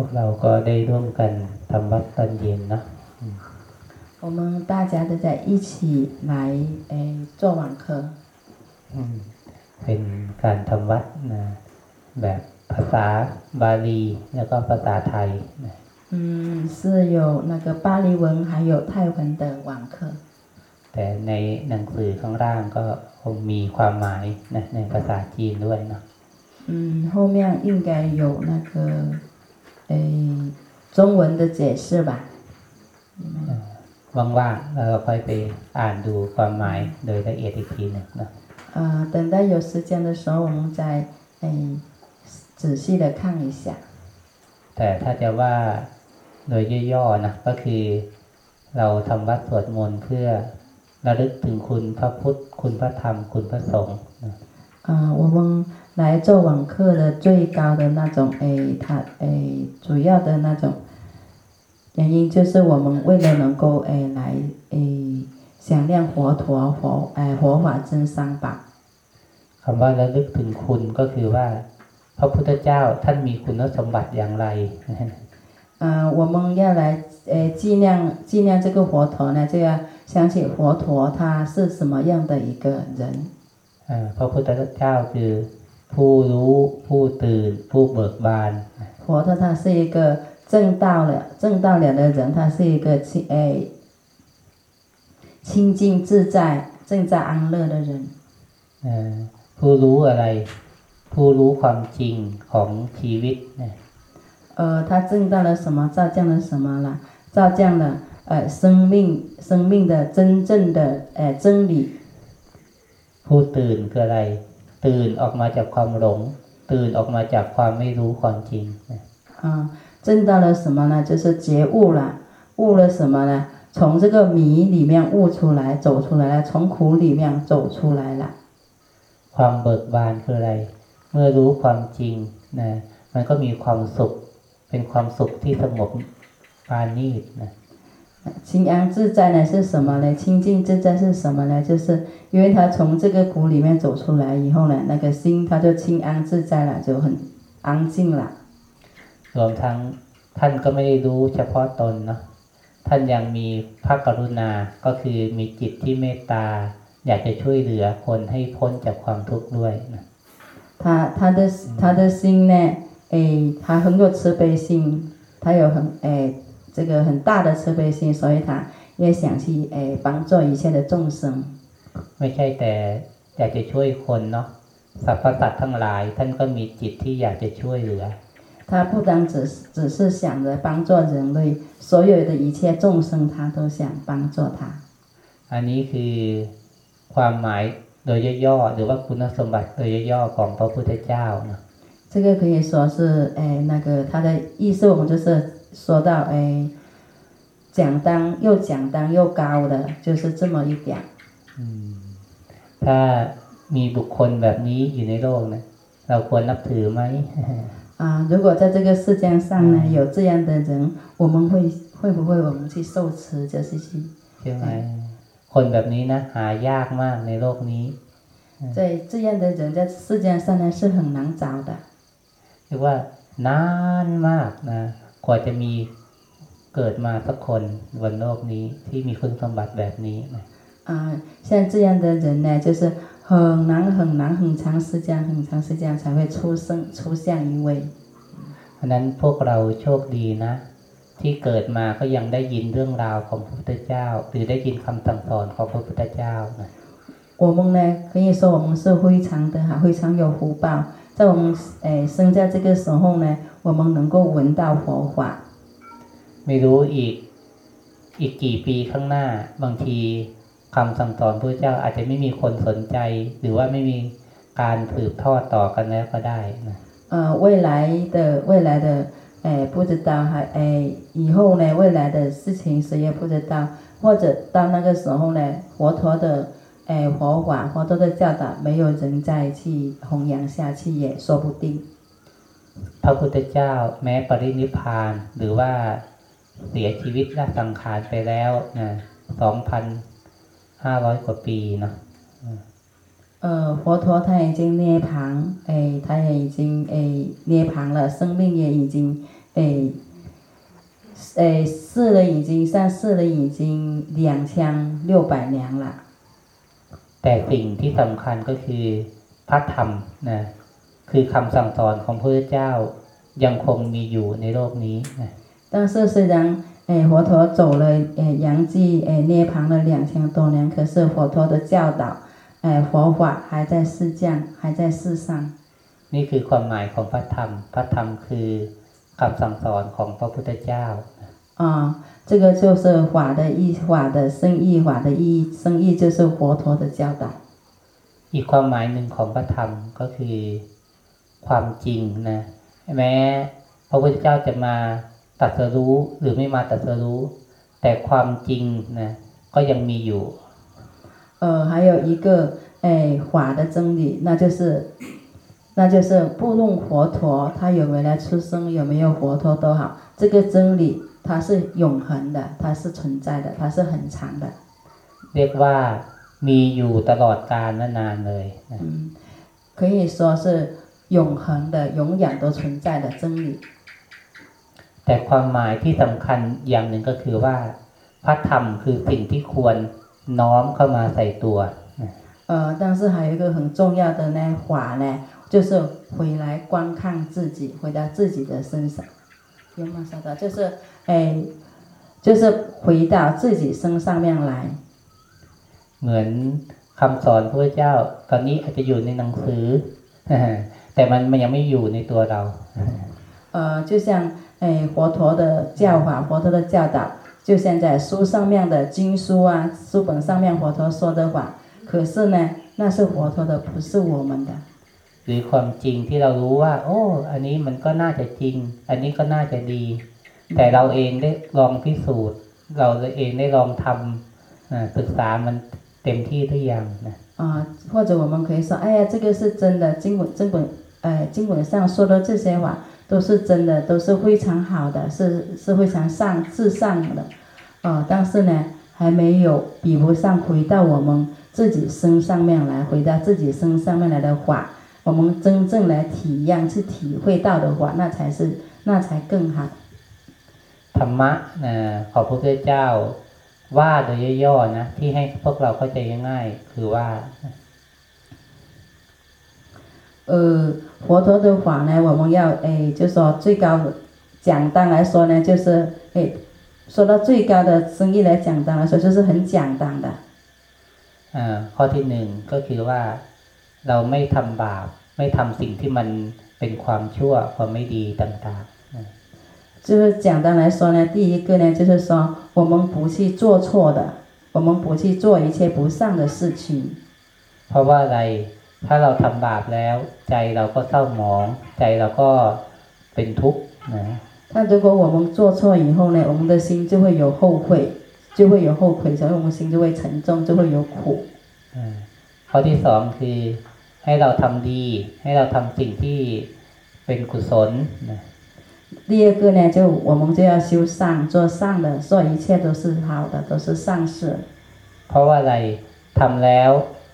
วกเราก็ได้ร่วมกันทำวัดตอนเย็นเนาะ 我们大家都在一起来诶做网课， อืมเป็นการทำวัดนะแบบภาษาบาลีแล้วก็ภาษาไทยนะ 嗯，是有那个巴黎文还有泰文的网课。 แต่ในหนังสือข้างล่างก็คงมีความหมายนะในภาษาจีนด้วยเนาะ 嗯，后面应该有那个 诶中文的解释吧。 ว่างๆเราค่อยไปอ่านดูความหมายโดยละเอียดอีกทีหนึ่งเนาะ 呃，等待有时间的时候，我们再诶仔细的看一下。 แต่ถ้าจะว่าโดยย่อๆนะก็คือเราทำวัดสวดมนต์เพื่อระลึกถึงคุณพระพุทธ คุณพระธรรม คุณพระสงฆ์นะ 啊、我们 来做网课的最高的那种诶，它诶主要的那种原因就是我们为了能够诶来诶想念佛陀佛诶佛法真三宝。 คำว่าระลึกถึงคุณก็คือว่า พระพุทธเจ้าท่านมีคุณสมบัติอย่างไร 呃，我们要来诶纪念纪念这个佛陀呢，就要想起佛陀他是什么样的一个人。 เอ่อพระพุทธเจ้าคือ ผู้รู้ผู้ตื่น ผู้เบิกบาน 佛陀他是一个正道了正道了的人，他是一个清诶清净自在、正在安乐的人。 เอ่อผู้รู้อะไร ผู้รู้ความจริงของชีวิตนะ 呃，他证到了什么？照降了什么了？照降了呃生命生命的真正的呃真理。 ผู้ตื่นคืออะไร ตื่นออกมาจากความหลง ตื่นออกมาจากความไม่รู้ความจริงนะ 啊，证到了什么呢？就是觉悟了，悟了什么呢？从这个迷里面悟出来，走出来了，从苦里面走出来了。 ความเบิกบานคืออะไร เมื่อรู้ความจริงนะมันก็มีความสุข เป็นความสุขที่สงบปราณีตนะ 清安自在呢是什么呢？清净自在是什么呢？就是因为他从这个苦里面走出来以后呢，那个心他就清安自在了，就很安静了。 รวมทั้งท่านก็ไม่ได้รู้เฉพาะตนเนาะท่านยังมีพระกรุณา ก็คือมีจิตที่เมตตา อยากจะช่วยเหลือคนให้พ้นจากความทุกข์ด้วยนะ 他他的他的心呢，诶，他很有慈悲心，他有很诶 这个很大的慈悲心，所以他也想去诶帮助一切的众生。 ไม่ใช่แต่อยากจะช่วยคนเนาะสรรพสัตว์ทั้งหลาย ท่านก็มีจิตที่อยากจะช่วยเหลือ 他不单只是只是想着帮助人类，所有的一切众生，他都想帮助他。 อันนี้คือความหมายโดยย่อๆหรือว่าคุณสมบัติโดยย่อๆของพระพุทธเจ้าเนาะ 这个可以说是诶那个他的意思，我们就是 说到诶讲当又讲当又高的，就是这么一点。 อืมถ้ามีบุคคลแบบนี้อยู่ในโลกนะเราควรนับถือไหม 啊，如果在这个世界上呢，有这样的人，我们会会不会我们去受持，就是去 ใช่ไหมคนแบบนี้นะหายากมากในโลกนี้ 在这样的人在世界上呢是很难找的。 เรียกว่านานมากนะก ว่าจะมีเกิดมาสักคนบนโลกนี้ที่มีคุณสมบัติแบบนี้นะ 啊，像这样的人呢，就是很难很难很长时间很长时间才会出生出现一位。 เพราะฉะนั้นพวกเราโชคดีนะ ที่เกิดมาก็ยังได้ยินเรื่องราวของพระพุทธเจ้า หรือได้ยินคำสั่งสอนของพระพุทธเจ้านะ 我们呢，可以说我们是非常的哈，非常有福报。在我们诶生在这个时候呢， 我们能够闻到佛法。 ไม่รู้อีกอีกกี่ปีข้างหน้า บางทีคำสั่งสอนพระเจ้าอาจจะไม่มีคนสนใจ หรือว่าไม่มีการสืบทอดต่อกันแล้วก็ได้นะ 呃，未来的未来的诶不知道还诶以后呢，未来的事情谁也不知道，或者到那个时候呢，佛陀的诶佛法佛陀的教导没有人再去弘扬下去也说不定。 พระพุทธเจ้าแม้ปรินิพพาน หรือว่าเสียชีวิตละสังขารไปแล้วนะสองพันห้าร้อยกว่าปีเนาะ 呃，佛陀他已经涅槃，诶，他也已经诶涅槃了，生命也已经 诶诶试了已经上试了已经两千六百年了。 แต่สิ่งที่สำคัญก็คือพระธรรมนะ คือคำสั่งสอนของพระพุทธเจ้ายังคงมีอยู่ในโลกนี้นะ 但是虽然诶佛陀走了诶阳际诶涅槃了两千多年，可是佛陀的教导诶佛法还在世降，还在世上。 นี่คือความหมายของพระธรรม พระธรรมคือคำสั่งสอนของพระพุทธเจ้า 啊，这个就是法的意，法的深意，法的意义，深意就是佛陀的教导。 อีกความหมายหนึ่งของพระธรรมก็คือ ความจริงนะแม้พระพุทธเจ้าจะมาตรัสรู้หรือไม่มาตรัสรู้ แต่ความจริงนะก็ยังมีอยู่ 呃，还有一个诶法的真理，那就是，那就是不论佛陀他有没有来出生，有没有佛陀都好，这个真理它是永恒的，它是存在的，它是很长的。 เรียกว่ามีอยู่ตลอดกาลนานๆเลยนะ 嗯，可以说是 永恒的、永远都存在的真理。 แต่ความหมายที่สำคัญอย่างหนึ่งก็คือว่า พระธรรมคือสิ่งที่ควรน้อมเข้ามาใส่ตัวนะ 呃，但是还有一个很重要的呢，法呢，就是回来观看自己，回到自己的身上。有没有说到？就是哎，就是回到自己身上面来。 เหมือนคำสอนพระเจ้า ตอนนี้อาจจะอยู่ในหนังสือ แต่มันมันยังไม่อยู่ในตัวเรา 呃，就像哎佛陀的教法，佛陀的教导，就像在书上面的经书啊，书本上面佛陀说的法，可是呢，那是佛陀的，不是我们的。 หรือความจริงที่เรารู้ว่า โอ้ อันนี้มันก็น่าจะจริง อันนี้ก็น่าจะดี แต่เราเองได้ลองพิสูจน์ เราเองได้ลองทำอ่าศึกษามันเต็มที่หรือยังนะ 啊、或者我们可以说，哎呀，这个是真的，经本经本，呃，经本上说的这些法都是真的，都是非常好的，是是非常上至上的，呃，但是呢，还没有比不上回到我们自己身上面来，回到自己身上面来的法，我们真正来体验去体会到的话，那才是那才更好。 ธรรมะนะของพระพุทธเจ้า ว่าโดยย่อๆนะที่ให้พวกเราเข้าใจง่ายๆคือว่า 呃，佛陀的法呢，我们要诶，就说最高的讲单来说呢，就是诶，说到最高的生意来讲单来说，就是很简单的。 อ่าข้อที่หนึ่งก็คือว่าเราไม่ทำบาป ไม่ทำสิ่งที่มันเป็นความชั่วความไม่ดีต่างๆนะ 就是简单来说呢，第一个呢，就是说我们不去做错的，我们不去做一切不善的事情。 เพราะว่าอะไรถ้าเราทำบาปแล้ว ใจเราก็เศร้าหมอง ใจเราก็เป็นทุกข์นะ 但如果我们做错以后呢，我们的心就会有后悔，就会有后悔，所以我们心就会沉重，就会有苦。 อ่าข้อที่สองคือ ให้เราทำดี ให้เราทำสิ่งที่เป็นกุศลนะ 第二个呢，就我们就要修善，做善的，做一切都是好的，都是善事。 เพราะว่าอะไรทำแล้ว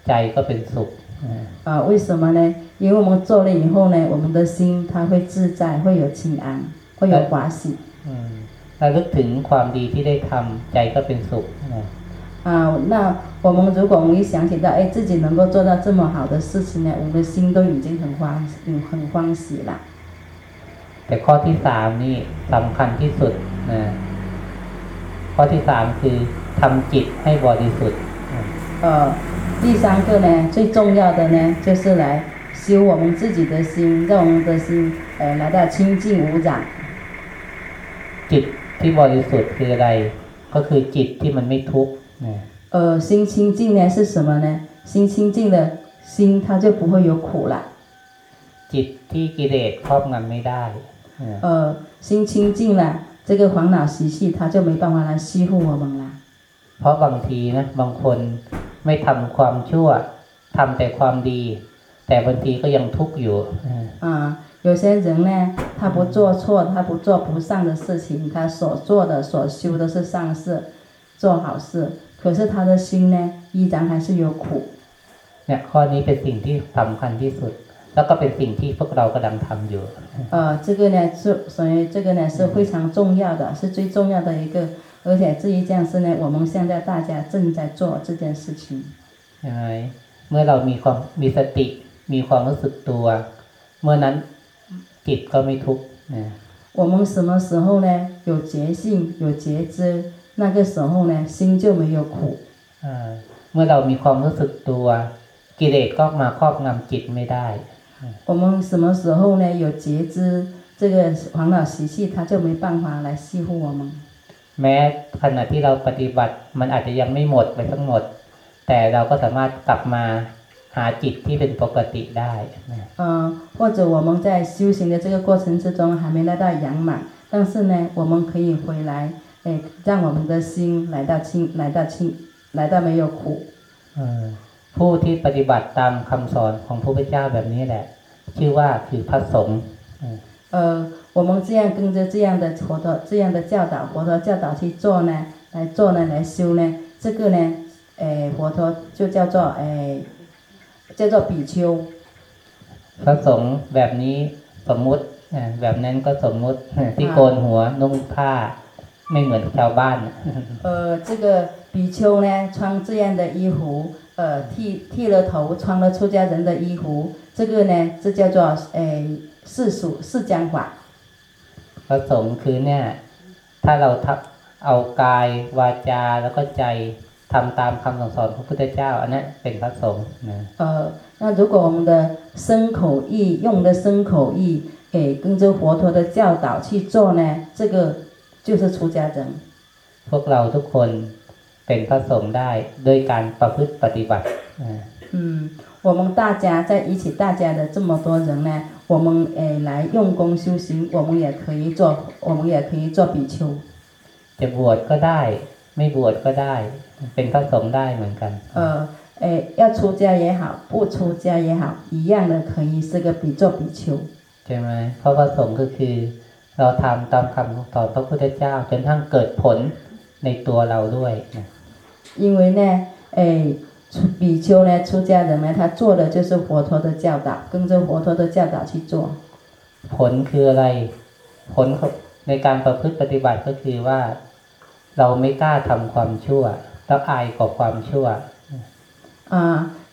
ใจก็เป็นสุขนะ 啊，为什么呢？因为我们做了以后呢，我们的心它会自在，会有清安，会有欢喜。 อืมระลึกถึงความดีที่ได้ทำใจก็เป็นสุขนะ 啊，那我们如果我们一想起到，哎，自己能够做到这么好的事情呢，我们的心都已经很欢，嗯，很欢喜了。 แต่ข้อที่สามนี่สำคัญที่สุดนะข้อที่สามคือทำจิตให้บริสุทธิ์นะ 呃，第三个呢，最重要的呢，就是来修我们自己的心，让我们的心，呃，来到清净无染。 จิตที่บริสุทธิ์คืออะไร ก็คือจิตที่มันไม่ทุกข์นะ 呃，心清净呢是什么呢？心清净的心，它就不会有苦了。 จิตที่กิเลสครอบงำไม่ได้นะ 呃，心清净了，这个烦恼习气它就没办法来欺负我们了。 เพราะบางทีนะบางคนไม่ทำความชั่วทำแต่ความดี แต่บางทีก็ยังทุกข์อยู่นะ 啊，有些人呢，他不做错，他不做不善的事情，他所做的所修的是善事，做好事，可是他的心呢，依然还是有苦。 เนี่ยข้อนี้เป็นสิ่งที่สำคัญที่สุด 这 แล้วก็เป็นสิ่งที่พวกเรากำลังทำอยู่ 呃，这个呢是所以这个呢是非常重要的，是最重要的一个，而且至于这样是呢，我们现在大家正在做这件事情。 ใช่ไหมเมื่อเรามีความมีสติ มีความรู้สึกตัว เมื่อนั้นจิตก็ไม่ทุกข์นะ 我们什么时候呢有觉性有觉知，那个时候呢心就没有苦。 อ่าเมื่อเรามีความรู้สึกตัว กิเลสก็มาครอบงำจิตไม่ได้ 我们什么时候呢有觉知，这个烦恼习气它就没办法来欺负我们。 แม้ขณะที่เราปฏิบัติมันอาจจะยังไม่หมดไปทั้งหมด แต่เราก็สามารถกลับมาหาจิตที่เป็นปกติได้นะ 呃，或者我们在修行的这个过程之中还没来到圆满，但是呢，我们可以回来，哎，让我们的心来到清，来到清，来到没有苦。 เออ ผู้ที่ปฏิบัติตามคำสอนของพระพุทธเจ้าแบบนี้แหละ ชื่อว่าคือพระสงฆ์ 呃，我们这样跟着这样的佛陀这样的教导，佛陀教导去做呢，来做呢，来修呢，这个呢，哎，佛陀就叫做哎，叫做比丘。 พระสงฆ์แบบนี้สมมุติอ่าแบบนั้นก็สมมุติที่โกนหัวนุ่งผ้า ไม่เหมือนชาวบ้าน 呃，这个 比丘呢，穿这样的衣服，呃，剃剃了头，穿了出家人的衣服，这个呢，这叫做诶世俗世间法。 พระสงฆ์คือเนี่ย ถ้าเราทับเอากายวาจาแล้วก็ใจทำตามคำสั่งสอนของพระพุทธเจ้า อันนั้นเป็นพระสงฆ์นะ 呃，那如果我们的身口意用的身口意，诶，跟着佛陀的教导去做呢，这个就是出家人。 พวกเราทุกคน เป็นพระสงฆ์ได้ด้วยการประพฤติปฏิบัตินะ 嗯，我们大家在一起，大家的这么多人呢，我们诶来用功修行，我们也可以做，我们也可以做比丘。 จะบวชก็ได้ ไม่บวชก็ได้ เป็นพระสงฆ์ได้เหมือนกัน 呃，诶，要出家也好，不出家也好，一样的可以是个比做比丘。 ใช่ไหมเพราะพระสงฆ์ก็คือ เราทำตามคำสอนพระพุทธเจ้า จนทั้งเกิดผลในตัวเราด้วยนะ 因为呢，诶，出比丘呢，出家人呢，他做的就是佛陀的教导，跟着佛陀的教导去做。 ผลคืออะไร ผลในการประพฤติปฏิบัติก็คือว่า เราไม่กล้าทำความชั่วเราอายกับความชั่ว 啊，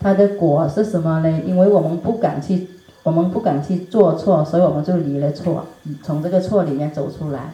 它的果是什么呢？因为我们不敢去，我们不敢去做错，所以我们就离了错，从这个错里面走出来。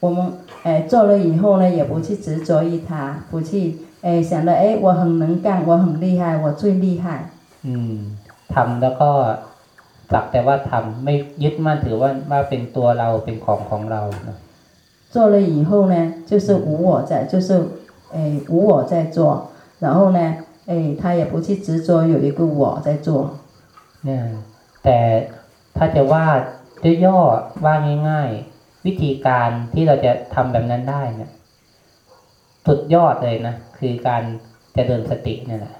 我们哎做了以后呢，也不去执着于它，不去哎想着哎我很能干，我很厉害，我最厉害。 อืมทำแล้วก็สักแต่ว่าทำไม่ยึดมั่นถือว่าว่าเป็นตัวเราเป็นของของเรานะ 做了以后呢，就是无我在，就是哎无我在做，然后呢，哎他也不去执着有一个我在做。 เนี่ยแต่ถ้าจะว่าย่อๆว่าง่าย ๆ วิธีการที่เราจะทำแบบนั้นได้เนี่ยสุดยอดเลยนะคือการเจริญสติเนี่ยแหละ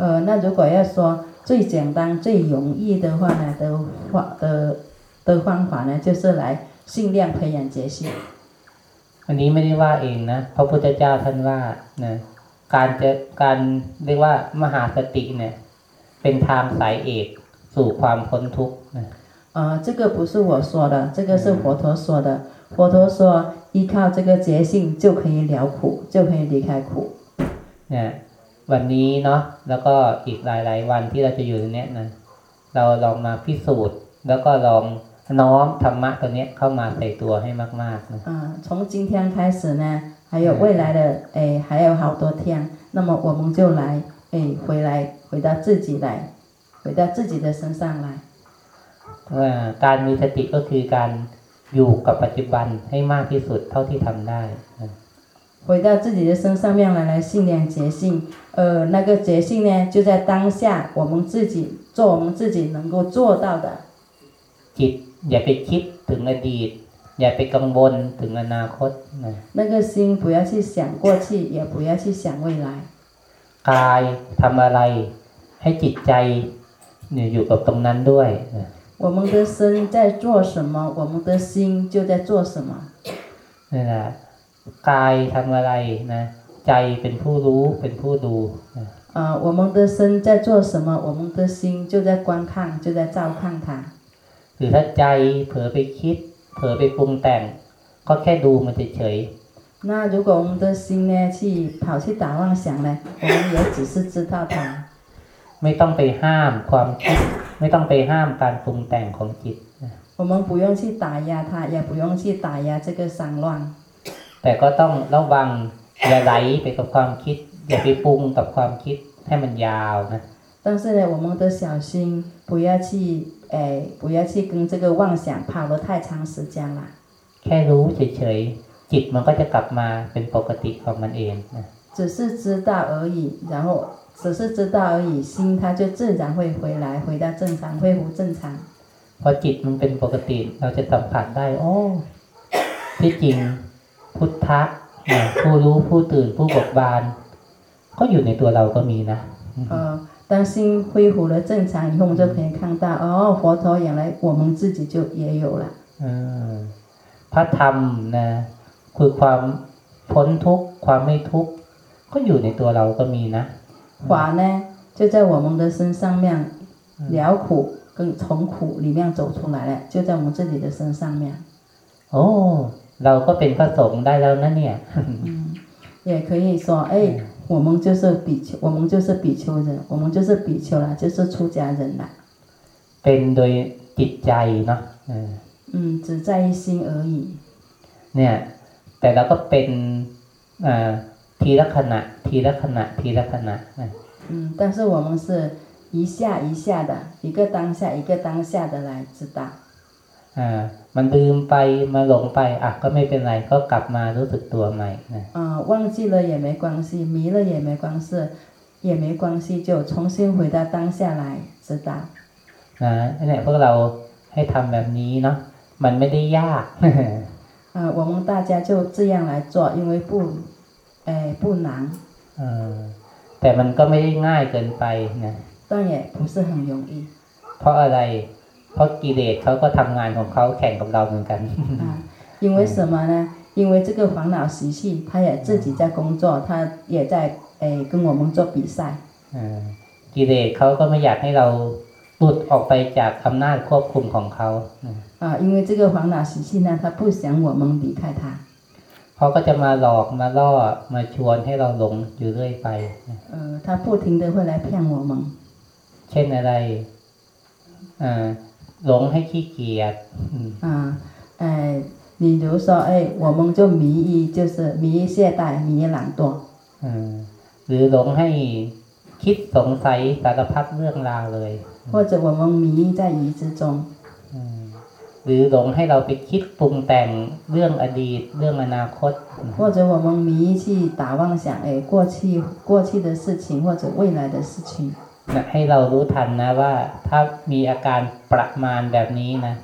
呃，那如果要说最简单、最容易的话呢，的方的的方法呢，就是来训练培养觉性。 อันนี้ไม่ได้ว่าเองนะพระพุทธเจ้าท่านว่านะการจะการเรียกว่ามหาสติเนี่ย เป็นทางสายเอกสู่ความพ้นทุกข์นะ 呃，这个不是我说的，这个是佛陀说的。佛陀说，依靠这个觉性就可以了苦，就可以离开苦。 เนี่ยวันนี้เนาะแล้วก็อีกหลาย ๆ วันที่เราจะอยู่ตรงเนี้ยนะเราลองมาพิสูจน์ แล้วก็ลองน้อมธรรมะตัวเนี้ยเข้ามาใส่ตัวให้มาก ๆ นะ 啊、从今天开始呢，还有未来的，哎，还有好多天，那么我们就来，哎，回来，回到自己来，回到自己的身上来。 ว่าการมีสติก็คือการอยู่กับปัจจุบันให้มากที่สุดเท่าที่ทำได้นะ 回到自己的身上面来，来训练觉性。呃，那个觉性呢，就在当下，我们自己做我们自己能够做到的。 จิตอย่าไปคิด ถึงอดีต อย่าไปกังวลถึงอนาคตนะ 那个心不要去想过去，也不要去想未来。 กายทำอะไร ให้จิตใจเนี่ยอยู่กับตรงนั้นด้วยนะ 我们的身在做什么，我们的心就在做什么。 นี่แหละกายทำอะไรนะ ใจเป็นผู้รู้เป็นผู้ดูนะ 啊、我们的身在做什么，我们的心就在观看，就在照看它。 หรือถ้าใจเผลอไปคิด เผลอไปปรุงแต่ง ก็แค่ดูมันเฉย 那如果我们的心呢，去跑去打妄想呢，我们也只是知道它， ๆไม่ต้องไปห้ามความคิด ไม่ต้องไปห้ามการปรุงแต่งของจิตนะ 我们不用去打压它，也不用去打压这个散乱。 แต่ก็ต้องระวังอย่าไหลไปกับความคิด อย่าไปปรุงกับความคิดให้มันยาวนะ 但是呢，我们的小心不要去，哎，不要去跟这个妄想跑得太长时间了。 แค่รู้เฉยๆ จิตมันก็จะกลับมาเป็นปกติของมันเองนะ 只是知道而已，然后 只是知道而已，心它就自然会回来，回到正常，恢复正常。 พอจิตมันเป็นปกติ เราจะสัมผัสได้ โอ้ ที่จริงพุทธะเนี่ยผู้รู้ผู้ตื่นผู้เบิกบาน ก็อยู่ในตัวเราก็มีนะ 呃，当心恢复了正常以后，我们就可以看到，哦，佛陀原来我们自己就也有了。 เออพระธรรมนะคือความพ้นทุกข์ความไม่ทุกข์ก็อยู่ในตัวเราก็มีนะ 法呢，就在我们的身上面，了苦跟从苦里面走出来了，就在我们自己的身上面。 โอ้ เราก็เป็นพระสงฆ์ได้แล้วนะเนี่ย 嗯，也可以说，哎，我们就是比丘，我们就是比丘人，我们就是比丘了，就是出家人了。 เป็นโดยจิตใจเนาะเออ 嗯，只在于心而已。 เนี่ย แต่เราก็เป็นอ่า ทีละขณะ ทีละขณะ ทีละขณะนะ 嗯，但是我们是一下一下的，一个当下一个当下的来知道。 อ่า มันลืมไปมาหลงไป อ่ะ ก็ไม่เป็นไร ก็กลับมารู้สึกตัวใหม่นะ 啊、忘记了也没关系，迷了也没关系，也没关系，就重新回到当下来知道。 นะเนี่ยพวกเราให้ทำแบบนี้เนาะ มันไม่ได้ยาก 啊、我们大家就这样来做，因为不， 哎，不难， เออแต่มันก็ไม่ได้ง่ายเกินไปนะ 但也不是很容易 เพราะอะไร เพราะกิเลสเขาก็ทำงานของเขาแข่งกับเราเหมือนกัน 啊。因为什么呢？因为这个烦恼习气，他也自己在工作，他也在哎跟我们做比赛。 เออกิเลสเขาก็ไม่อยากให้เราหลุดออกไปจากอำนาจควบคุมของเขานะ 啊，因为这个烦恼习气呢，他不想我们离开他， เขาก็จะมาหลอกมาล่อมาชวนให้เราหลงอยู่เรื่อยไปนะ 呃，他不停的会来骗我们， เช่นอะไรอ่าหลงให้ขี้เกียจอืม 啊，哎，你比如说，哎，我们就迷于就是迷于懈怠，迷于懒惰， อืมหรือหลงให้คิดสงสัยสารพัดเรื่องราวเลย 或者我们迷在愚之中， อืม หรือหลงให้เราไปคิดปรุงแต่งเรื่องอดีต เรื่องอนาคต 或者我们迷去打妄想，哎，过去过去的事情或者未来的事情， นะให้เรารู้ทันนะว่าถ้ามีอาการประมาณแบบนี้นะ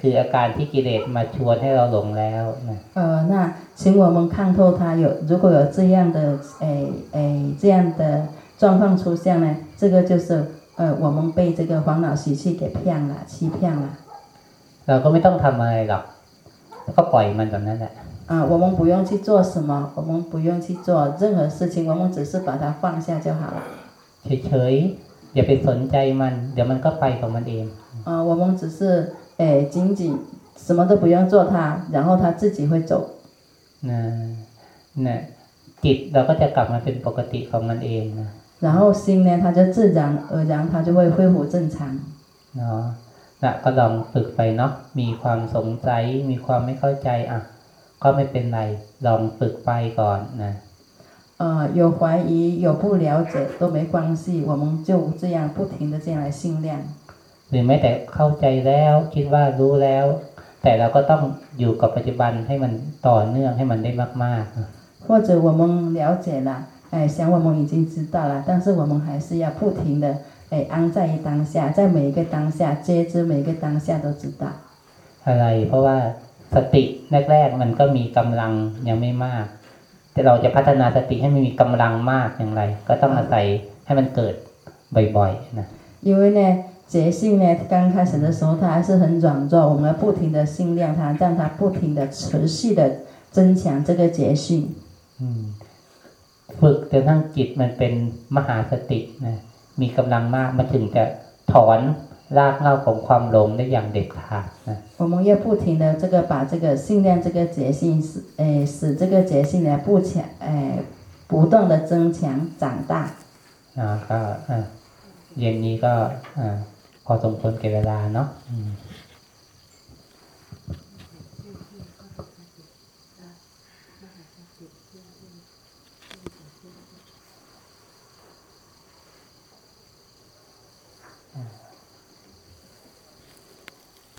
คืออาการที่กิเลสมาชวนให้เราหลงแล้วนะ 呃，那请我们看透它有，如果有这样的，哎哎这样的状况出现呢，这个就是呃我们被这个烦恼习气给骗了，欺骗了。 เราก็ไม่ต้องทำอะไรหรอกก็ปล่อยมันแบบนั้นแหละ 啊，我们不用去做什么，我们不用去做任何事情，我们只是把它放下就好了。 เฉยๆอย่าไปสนใจมัน เดี๋ยวมันก็ไปของมันเอง 啊，我们只是诶仅仅什么都不用做它，然后它自己会走。 นะนะจิตเราก็จะกลับมาเป็นปกติของมันเองนะ 然后心呢，它就自然而然，它就会恢复正常。 เนาะ นะก็ลองฝึกไปเนาะมีความสงสัย มีความไม่เข้าใจอ่ะ ก็ไม่เป็นไร ลองฝึกไปก่อนนะ 呃，有怀疑，有不了解都没关系，我们就这样不停的这样来训练。 หรือแม้แต่เข้าใจแล้วคิดว่ารู้แล้ว แต่เราก็ต้องอยู่กับปัจจุบันให้มันต่อเนื่องให้มันได้มากๆนะ 或者我们了解了，哎，想我们已经知道了，但是我们还是要不停的 哎安在于当下，在每一个当下，接知每一个当下都知道。 อะไร เพราะว่าสติแรกๆมันก็มีกำลังยังไม่มาก แต่เราจะพัฒนาสติให้มันมีกำลังมากอย่างไร ก็ต้องอาศัยให้มันเกิดบ่อยๆนะ 因为呢，觉性呢，刚开始的时候它还是很软弱，我们要不停的训练它，让它不停的持续的增强这个觉性。 อืมฝึกจนทั้งจิตมันเป็นมหาสตินะ มีกำลังมากมันถึงจะถอนรากเหง้าของความหลงได้อย่างเด็ดขาดนะ 我们要不停的这个把这个训练这个觉性，使诶使这个觉性呢不强诶不断的增强长大。 นะก็อ่ะเย็นนี้ก็อ่ะพอสมควรแก่เวลาเนาะอืม